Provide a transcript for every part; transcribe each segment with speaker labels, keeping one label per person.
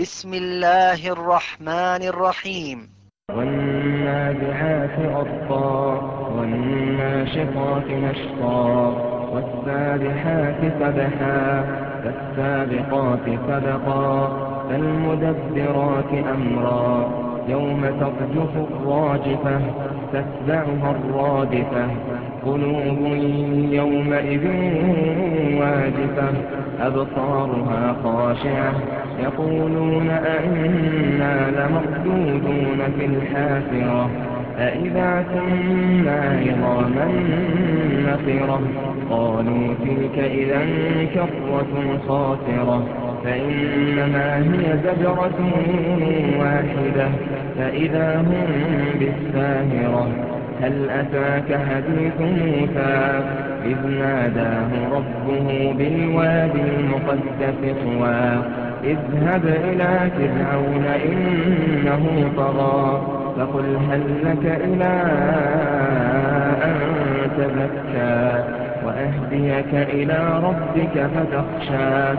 Speaker 1: بسم الله الرحمن الرحيم.
Speaker 2: والنازعات غرقا والناشطات نشطا والسابحات سبحا فالسابقات سبقا فالمدبرات أمرا. يوم ترجف الراجفة تتبعها الرادفة. قلوب يومئذ واجفة أبصارها خاشعة. يقولون أئنا لمردودون في الحافرة. أئذا كنا عظاما نخرة قالوا تلك إذا كرة خاسرة. فإنما هي زجرة واحدة فإذا هم بالساهرة هل أتاك حديث موسى؟ إذ ناداه ربه بالوادي المقدس طوى اذهب إلى فرعون إنه طغى فقل هل لك إلى أن تزكى؟ وأهديك إلى ربك فتخشى.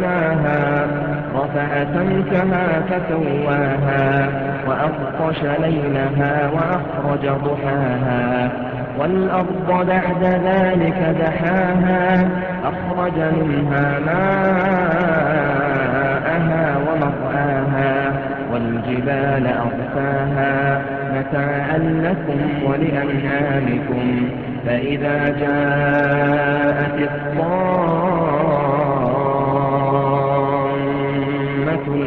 Speaker 2: بناها رفع سمكها فسواها وأغطش ليلها وأخرج ضحاها. والأرض بعد ذلك دحاها أخرج منها ماءها ومرآها والجبال أرساها متاعا لكم ولأنعامكم. فإذا جاءت الطامة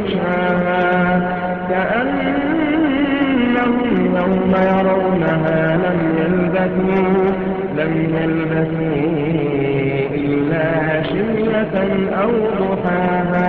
Speaker 2: يخشاها كأنهم يوم يرونها لم يلبثوا لم يلبثوا إلا عشية أو ضحاها.